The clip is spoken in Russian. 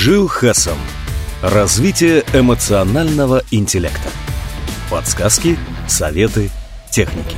Джилл Хессом. Развитие эмоционального интеллекта. Подсказки, советы, техники.